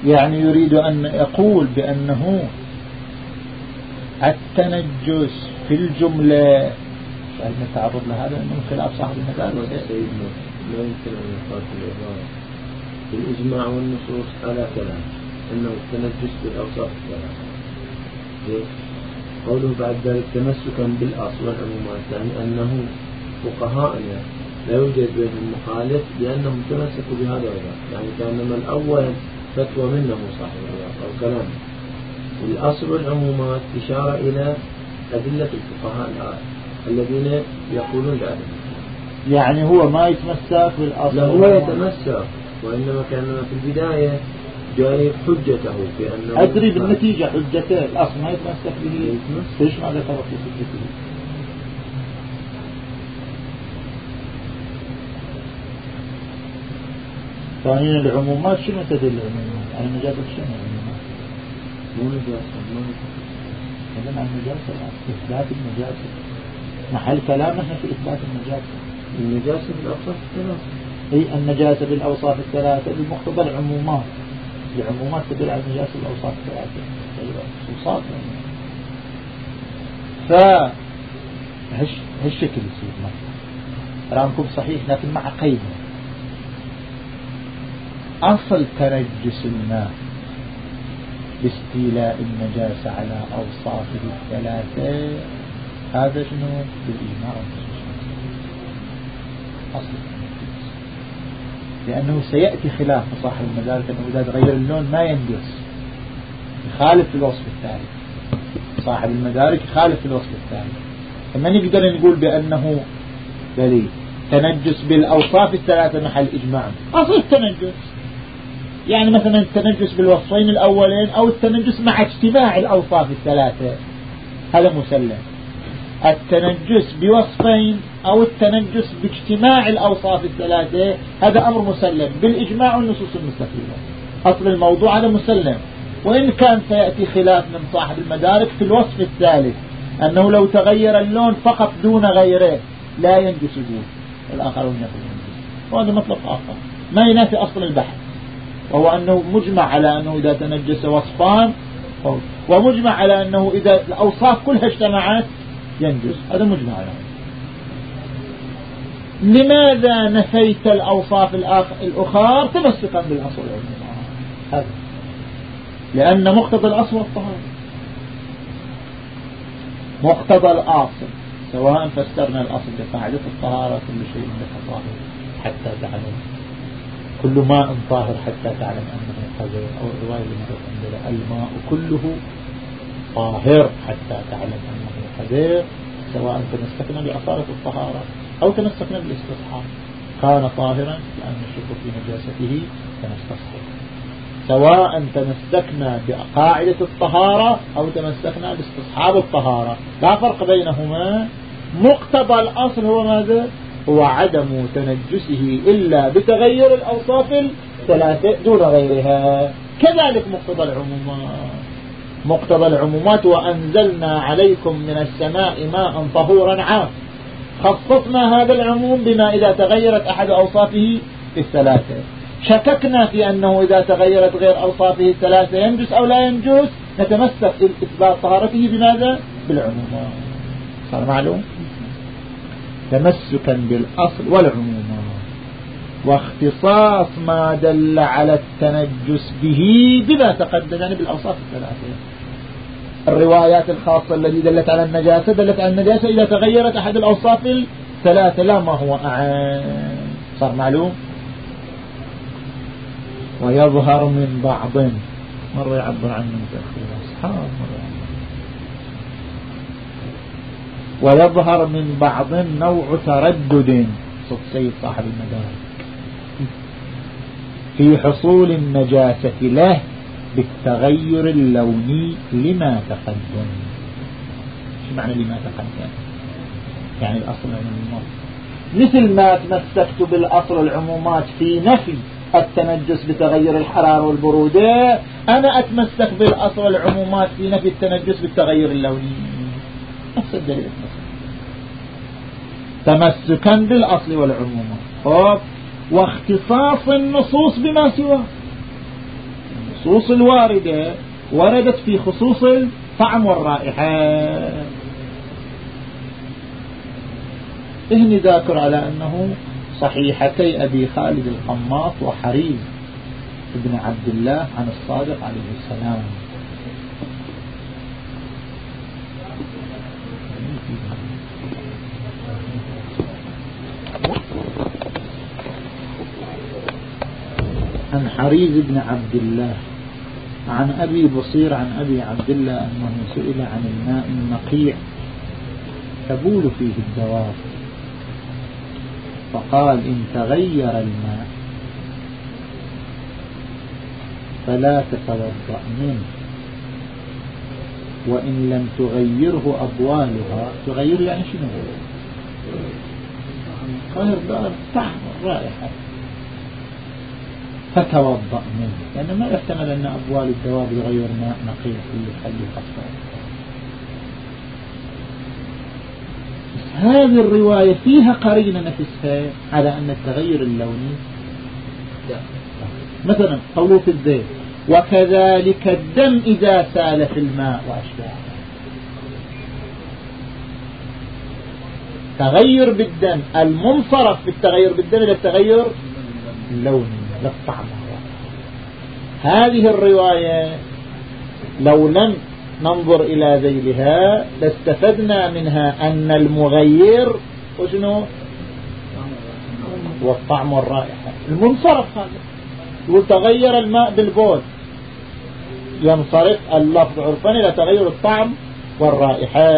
يعني يريد أن يقول بأنه التنجس في الجملة. هل نتعرض لهذا من خلاف صاحب المدارس لا يمكن أن يقال العبارة الإجماع. والنصوص على كلام أنه التنجس بالأوصاف الثلاثة قوله بعد ذلك تمسكا بالأصل والعمومات يعني أنه فقهاءنا لا يوجد بينهم مخالف لأنهم تمسكوا بهذا وذاك يعني كأنما الأول فتوى منه صاحب الرياض أو كلام. الأصل والعمومات إشارة إلى أدلة الفقهاء الذين يقولون بعدم يعني هو ما يتمسك بالأصل لا هو يتمسك وإنما كان في البداية جايب حجته في أنه أدري بالنتيجة حجته الأصل ما يتمسك به. ليش ما ذكر في سكته ثانيا العمومات شنو تدل العمومات على نجاسة شنو؟ العمومات مو نجاسة ما تكلم عن النجاسة إثبات النجاسة محل كلامنا في إثبات النجاسة النجاسة بالأوصاف الثلاثة. أي النجاسة بالأوصاف الثلاثة بمقتضى العمومات. العمومات تدل على النجاسة بالأوصاف الثلاثة. خصوصات ف هش هالشكل يصير مثلا كلامكم صحيح لكن مع قيد أصل تنجس الماء باستيلاء النجاسة على أوصافه الثلاثة. هذا شنو؟ بالإجماع أصل لأنه سيأتي خلاف صاحب المدارك أنه إذا تغير اللون ما ينجس يخالف الوصف الثالث صاحب المدارك يخالف الوصف الثالث فما نقدر نقول بأنه دليل. تنجس بالأوصاف الثلاثة محل إجماع. أصل التنجس يعني مثلا التنجس بالوصفين الأولين أو التنجس مع اجتماع الأوصاف الثلاثة. هذا مسلم. التنجس بوصفين أو التنجس باجتماع الأوصاف الثلاثة هذا أمر مسلم. بالإجماع والنصوص المستفيدة أصل الموضوع هذا مسلم. وإن كان سيأتي خلاف من صاحب المدارك في الوصف الثالث أنه لو تغير اللون فقط دون غيره لا ينجس دون الآخرون يقولون وهذا مطلب آخر. ما ينافي أصل البحث. وهو أنه مجمع على أنه إذا تنجس وصفان ومجمع على أنه إذا الأوصاف كلها اجتمعت ينجس. هذا مجمع عليه لماذا نفيت الأوصاف الأخرى تمسكا بالأصل هذا. لأن مقتضى الأصل الطهارة مقتضى الأصل. سواء فسرنا الأصل بقاعدة الطهارة كل شيء لك حتى تعلم. كل ماء طاهر حتى تعلم أنه قذر أو الرواية اللي عندنا الماء كله طاهر حتى تعلم أنه قذر سواء تمسكنا بأصالة الطهارة أو تمسكنا بالاستصحاب. كان طاهرا لأن نشك في نجاسته فنستصحب سواء تمسكنا بقاعدة الطهارة أو تمسكنا باستصحاب الطهارة. لا فرق بينهما. مقتضى الأصل هو ماذا؟ هو عدم تنجسه إلا بتغير الأوصاف الثلاثة دون غيرها. كذلك مقتضى العمومات. مقتضى العمومات وأنزلنا عليكم من السماء ماء طهورا عام. خصصنا هذا العموم بما إذا تغيرت أحد أوصافه الثلاثة. شككنا في أنه إذا تغيرت غير أوصافه الثلاثة ينجس أو لا ينجس؟ نتمسك إثبات طهارته. بماذا؟ بالعمومات. صار معلوم؟ تمسكا بالأصل والعمومات واختصاص ما دل على التنجس به بما تقدم يعني بالأوصاف الثلاثة. الروايات الخاصة التي دلت على النجاسة دلت على النجاسة إذا تغيرت أحد الأوصاف الثلاثة لا ما هو أعان صار معلوم؟ ويظهر من بعض. مرة يعبر عنه متأخر أصحاب مرة ويظهر من بعض نوع تردد صد سيد صاحب المدارس في حصول النجاسة له بالتغير اللوني لما تقدم. شو معنى لما تقدم؟ يعني الأصل العمومات. مثل ما تمسكت بالأصل العمومات في نفي التنجس بتغير الحرارة والبرودة أنا أتمسك بالأصل العمومات في نفي التنجس بالتغير اللوني. نفس الدليل. تمسكا بالأصل والعمومات واختصاص النصوص بما سواه النصوص الواردة وردت في خصوص الطعم والرائحة. إهني ذاكر على أنه صحيحتي أبي خالد القماط وحريز ابن عبد الله عن الصادق عليه السلام. عن حريز بن عبد الله عن أبي بصير عن أبي عبد الله أنه سئل عن الماء النقيع تبول فيه الدواب فقال إن تغير الماء فلا تتوضأ منه وإن لم تغيره أبوالها تغير يعني شنو غير دار طعم الرائحة فتوضأ منه. لأنه ما يحتمل أن أبوال الدواب يغير ماء نقي يخلي خصائص هذه الرواية فيها قرينة نفسها على أن التغير اللوني مثلا قوله في الزيت. وكذلك الدم إذا سال في الماء وأشباهه. تغير بالدم. المنصرف بالتغير بالدم إلى التغير اللوني. للطعم. هذه الرواية لو لم ننظر إلى ذيلها لاستفدنا منها أن المغير وشنو؟ والطعم والرائحة. المنصرف هذا. يقول تغير الماء بالبول. ينصرف اللفظ عرفا إلى تغير الطعم والرائحة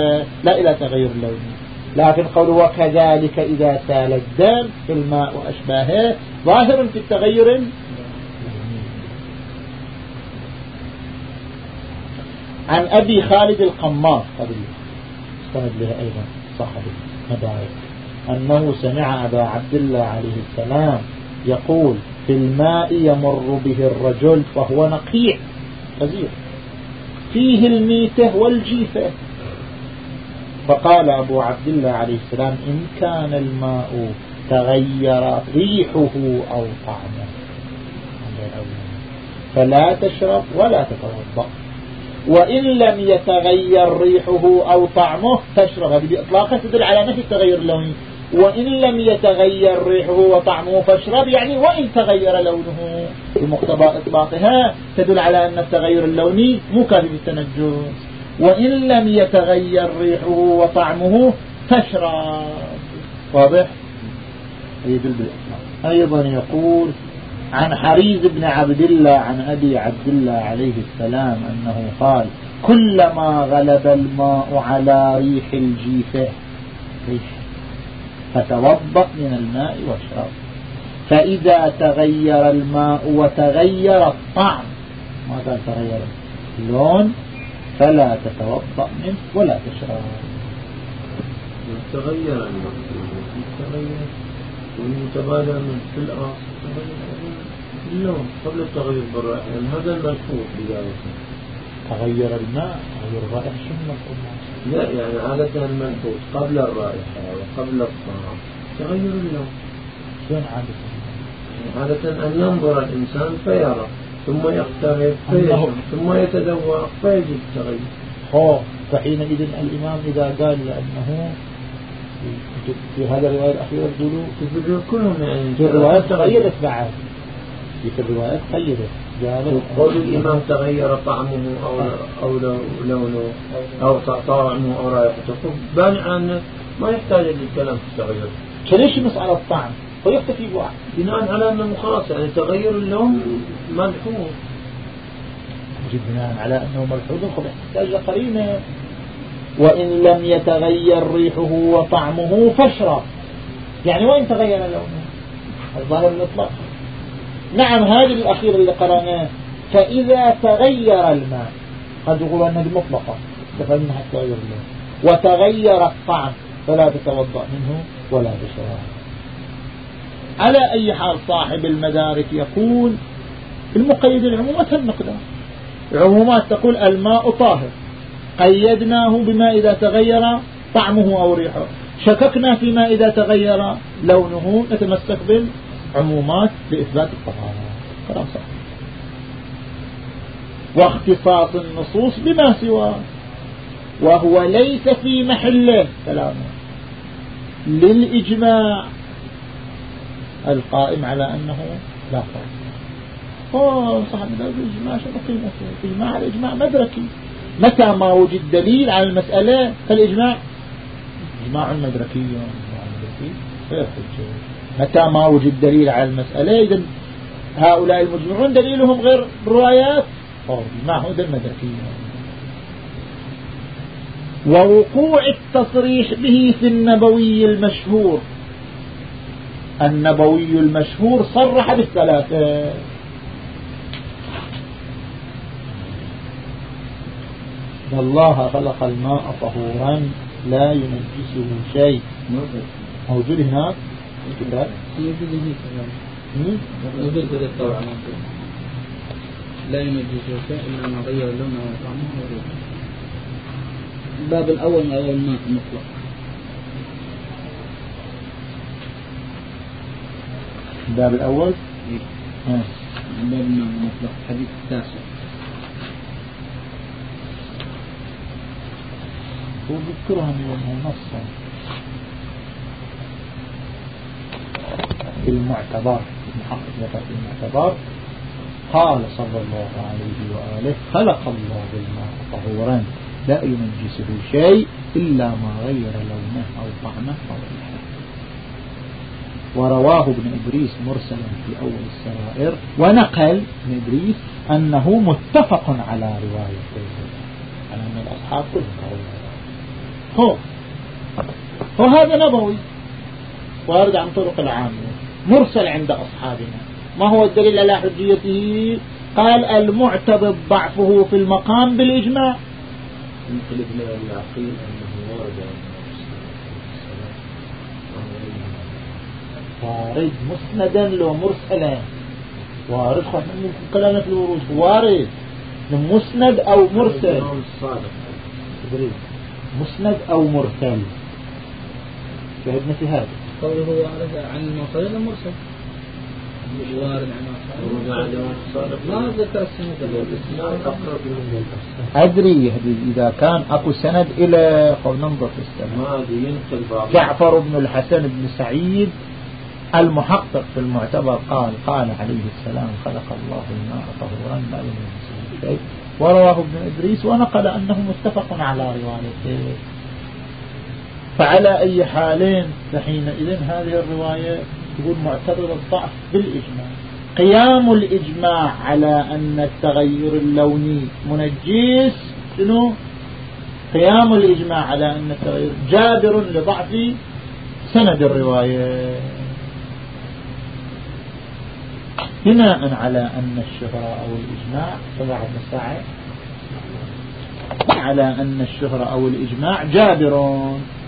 لا إلى تغير اللون لكن قول وكذلك إذا سال الدم في الماء وأشباهه ظاهر في التغير؟ عن أبي خالد القماص قبل. استند له أيضا صاحب المدارك. أنه سمع أبا عبد الله عليه السلام يقول في الماء يمر به الرجل فهو نقيع خزير فيه الميتة والجيفة. فقال أبو عبد الله عليه السلام إن كان الماء تغير ريحه أو طعمه. فلا تشرب ولا تتوضأ. وإن لم يتغير ريحه أو طعمه تشرب. هذه بإطلاقها تدل على نفي التغير اللوني وإن لم يتغير ريحه وطعمه فاشرب. يعني وإن تغير لونه. بمقتضى إطلاقها تدل على أن التغير اللوني مو كافي بالتنجس وإن لم يتغير ريحه وطعمه فاشرب واضح؟ يدل أيضا يقول عن حريز بن عبد الله عن أبي عبد الله عليه السلام أنه قال كلما غلب الماء على ريح الجيفة ريح فتوضأ من الماء واشرب. فإذا تغير الماء وتغير الطعم ما قال تغير. اللون فلا تتوضأ منه ولا تشرب. تغير الماء تغير والمتبادل من في الأصل اللون قبل التغير بالرائحة. يعني هذا الملفوظ بذلك تغير الماء تغير الرائحة شنو الملفوظ؟ لا يعني عادة الملفوظ قبل الرائحة وقبل الطعام تغير اللون شلون عادة؟ يعني عادة أن ينظر الإنسان فيرى. ثم يقترب ثم يتذوق فيجد التغير هو فحينئذ الإمام إذا قال لأنه في هذا الرواية الأخيرة البلوغ كلهم يعني في الروايات تغيرت بعد. في الروايات قيدت قالت قول الإمام تغير طعمه أو أو لونه أو طعمه أو رائحته. بانع أن ما يحتاج للكلام في التغير. فليش مسألة الطعم؟ ويكتفي بواحد. بناء على أنه خلاص يعني تغير اللون ملحوظ. بناء على أنه ملحوظ يحتاج قرينة. وإن لم يتغير ريحه وطعمه فاشرب. يعني وين تغير لونه الظاهر الإطلاق. نعم هذه الأخيرة اللي قرأناه فإذا تغير الماء قد يقول أنها مطلقة. استفدنا حتى تغير اللون. وتغير الطعم فلا تتوضأ منه ولا تشرب. على أي حال صاحب المدارك يقول المقيد العمومات المقدار. العمومات تقول الماء طاهر. قيدناه بما إذا تغير طعمه أو ريحه. شككنا فيما إذا تغير لونه. نتمسك بالعمومات لإثبات الطهارة. كلام صحيح. واختصاص النصوص بما سواه. وهو ليس في محله. كلامه للإجماع. القائم على أنه لا فرق صاحب الإجماع شنو قيمته الإجماع الإجماع مدركي. متى ما وجد دليل على المسألة فالإجماع إجماع مدركي مدركي. غير حجة متى ما وجد دليل على المسألة إذا هؤلاء المجمعون دليلهم غير روايات. ما هو ده المدركي ووقوع التصريح به في النبوي المشهور. النبوي المشهور صرح بالثلاثة. والله خلق الماء طهورا لا ينجسه شيء. موجود هناك لا ينجسه شيء إلا ما غير لونه وطعمه وريحه الباب الأول أول الماء المطلق. الباب الأول. إيه؟ الباب الماء المطلق. الحديث التاسع. وذكرها من نصا في المعتبر ذكر في المعتبر. قال صلى الله عليه وآله خلق الله الماء طهورا لا ينجسه شيء إلا ما غير لونه أو طعمه أو ريحه. ورواه ابن إدريس مرسلا في أول السرائر. ونقل ابن إدريس أنه متفق على روايته على أن الأصحاب كلهم هو. هو هذا نبوي. وارد عن طرق العامة. مرسل عند أصحابنا. ما هو الدليل على حجيته؟ قال المعتبر ضعفه في المقام بالإجماع. يمكن ابن العقيل أنه ورد وارد مسندا لو مرسلا. وارد خاصة من كلامنا في الورود وارد مسند أو مرسل. مسند أو مرسل. شهدنا في هذا. قوله وارد عن المرسل مرسل. وارد ما ذكر السند. أدري إذا كان أكو سند إلى خل ننظر في السند جعفر بن الحسن بن سعيد المحقق في المعتبر قال قال عليه السلام خلق الله الماء طهورا لا ينسى شيء. ورواه ابن إدريس ونقل أنه متفق على روايته. فعلى أي حالين فحينئذ هذه الرواية تقول معتبر الضعف بالإجماع. قيام الإجماع على أن التغير اللوني منجس شنو؟ قيام الإجماع على أن التغير جابر لضعف سند الرواية. بناء على أن الشهرة أو الإجماع طبعا الساعة على أن الشهرة أو الإجماع جابر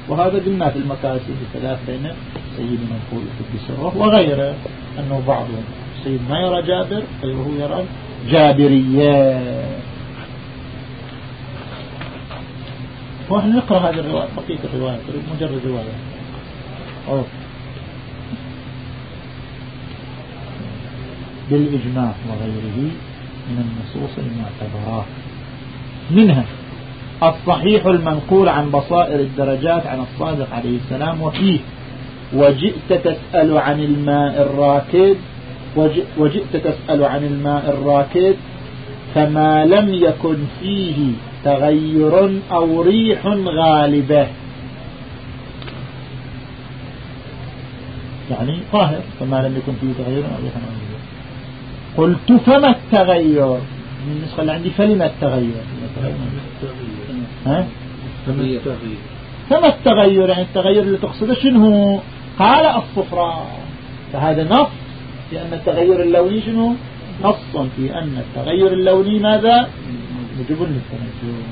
وهذا قلنا في المكاسب الثلاث بين سيدنا الخوي في سره وغيره أنه بعضهم سيد ما يرى جابر غيره يرى جابرية. ونحن نقرأ هذه الرواية بقية الرواية مجرد رواية. أوه. بالإجماع وغيره من النصوص المعتبرات منها الصحيح المنقول عن بصائر الدرجات عن الصادق عليه السلام وفيه وجئت تسأل عن الماء الراكد وجئت تسأل عن الماء الراكد فما لم يكن فيه تغير أو ريح غالبة. يعني طاهر فما لم يكن فيه تغير أو ريح غالبة. قلت فما التغير؟ النسخة اللي عندي فلما التغير؟ ها؟ فما التغير؟ يعني التغير اللي تقصده شنو؟ قال الصفراء فهذا نص في أن التغير اللوني شنو؟ نص في أن التغير اللوني ماذا؟ يجب للتنجم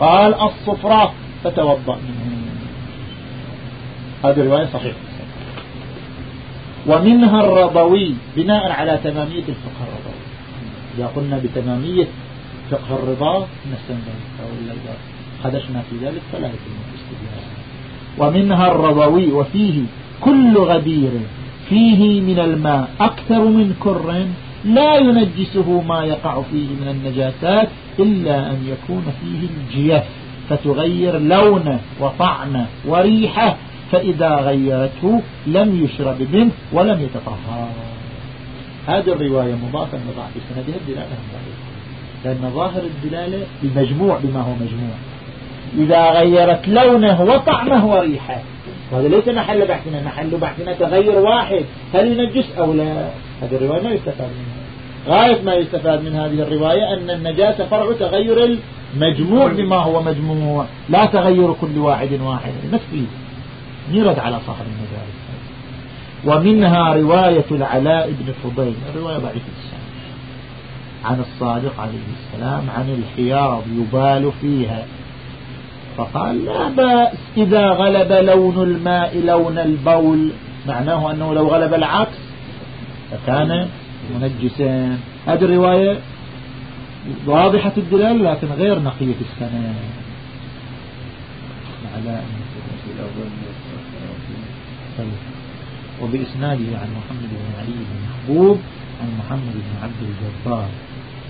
قال الصفراء فتوضأ منه. هذه الرواية صحيحة ومنها الرضوي بناء على تمامية الفقه الرضوي. إذا قلنا بتمامية فقه الرضا نستنبه أو إذا خدشنا في ذلك فلا يتم الاستدلال. ومنها الرضوي وفيه كل غدير فيه من الماء أكثر من كر لا ينجسه ما يقع فيه من النجاسات إلا أن يكون فيه الجيف فتغير لونه وطعمه وريحة فإذا غيرته لم يشرب منه ولم يتطهر. هذه الرواية مضافة لضعف سندها الدلالة ضعيفة لأن ظاهر الدلالة المجموع بما هو مجموع. إذا غيرت لونه وطعمه وريحه. وهذا ليس محل بحثنا. محل بحثنا تغير واحد. هل ينجس أو لا؟ هذه الرواية ما يستفاد منها. غاية ما يستفاد من هذه الرواية أن النجاسة فرع تغير المجموع بما هو مجموع. لا تغير كل واحد واحد. نفسي يرد على صاحب المدارس ومنها رواية العلاء بن فضيل الرواية ضعيفة السنة عن الصادق عليه السلام عن الحياض يبال فيها. فقال لا بأس إذا غلب لون الماء لون البول. معناه أنه لو غلب العكس فكان منجسا هذه الرواية واضحة الدلال لكن غير نقية السنة. على وبإسناده عن محمد بن علي بن محبوب عن محمد بن عبد الجبار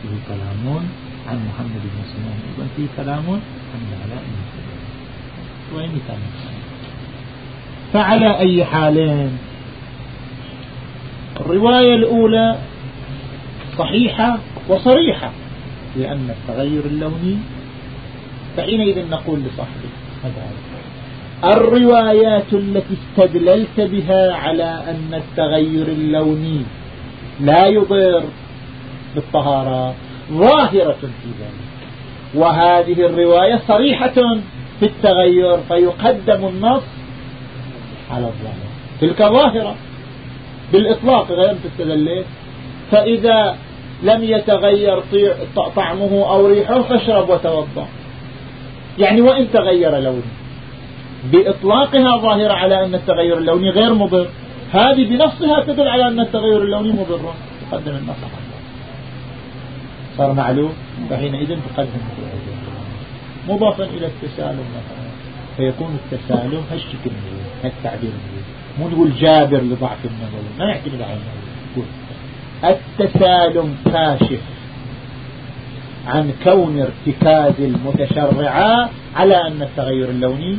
فيه كلام عن محمد بن سنان أيضا فيه كلام عن العلاء بن وين كان فعلى أي حالين؟ الرواية الأولى صحيحة وصريحة لأن التغير اللوني فحينئذ نقول لصاحبه الروايات التي استدللت بها على أن التغير اللوني لا يضر بالطهارة ظاهرة في ذلك. وهذه الرواية صريحة في التغير فيقدم النص على الظاهرة تلك ظاهرة بالإطلاق غير تستدلت فإذا لم يتغير طعمه أو ريحه فاشرب وتوضأ. يعني وإن تغير لونه. بإطلاقها ظاهرة على أن التغير اللوني غير مضر. هذه بنصها تدل على أن التغير اللوني مضر. تقدم النص. صار معلوم؟ فحينئذ تقدم. مضافا إلى التسالم مثلا. فيكون التسالم هالشكل هالتعبير مو نقول جابر لضعف النظر ما يعتمد على النظر. التسالم كاشف عن كون ارتكاز المتشرعة على أن التغير اللوني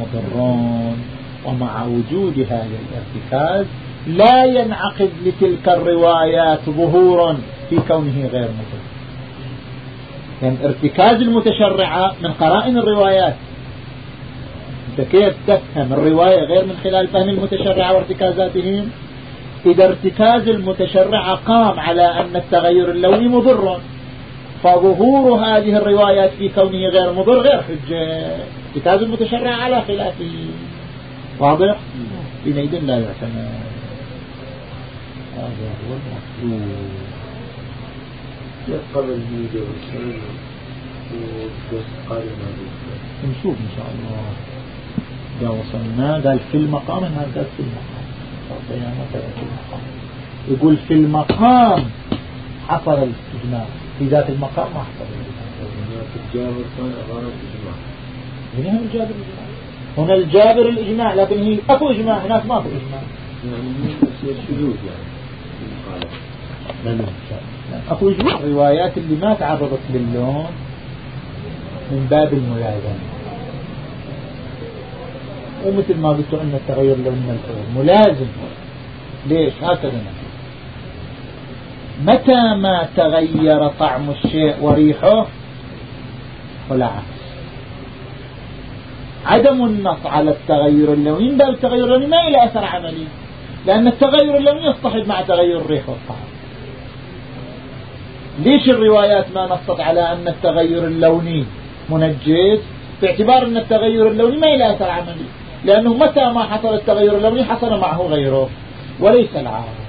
مضرون. ومع وجود هذا الارتكاز لا ينعقد لتلك الروايات ظهورا في كونه غير مضر يعني ارتكاز المتشرعة من قرائن الروايات. أنت كيف تفهم الرواية غير من خلال فهم المتشرعة وارتكازاتهم إذا ارتكاز المتشرعة قام على أن التغير اللوني مضر. فظهور هذه الروايات في كونه غير مضر غير حجة. ارتكاز المتشرع على خلافه واضح؟ حينئذ لا يعتمد. هذا هو المطلوب قبل والسلام نشوف إن شاء الله. إذا وصلنا قال في المقام ما قال في المقام. يقول في المقام حصل الاستجماع. في ذات المقام ما حصل الإجماع هنا الجابر الإجماع هنا الجابر الإجماع لكن هي أكو إجماع هناك ما في إجماع. يعني أكو إجماع. الروايات اللي ما تعرضت للون من باب الملازمة. ومثل ما قلت أن التغير لون ملازم. ليش؟ هكذا. متى ما تغير طعم الشيء وريحه؟ والعكس عدم النص على التغير اللوني. باب التغير اللوني ما إلى أثر عملي. لأن التغير اللوني يصطحب مع تغير الريح والطعم. ليش الروايات ما نصت على أن التغير اللوني منجس باعتبار أن التغير اللوني ما إلى أثر عملي. لأنه متى ما حصل التغير اللوني حصل معه غيره. وليس العام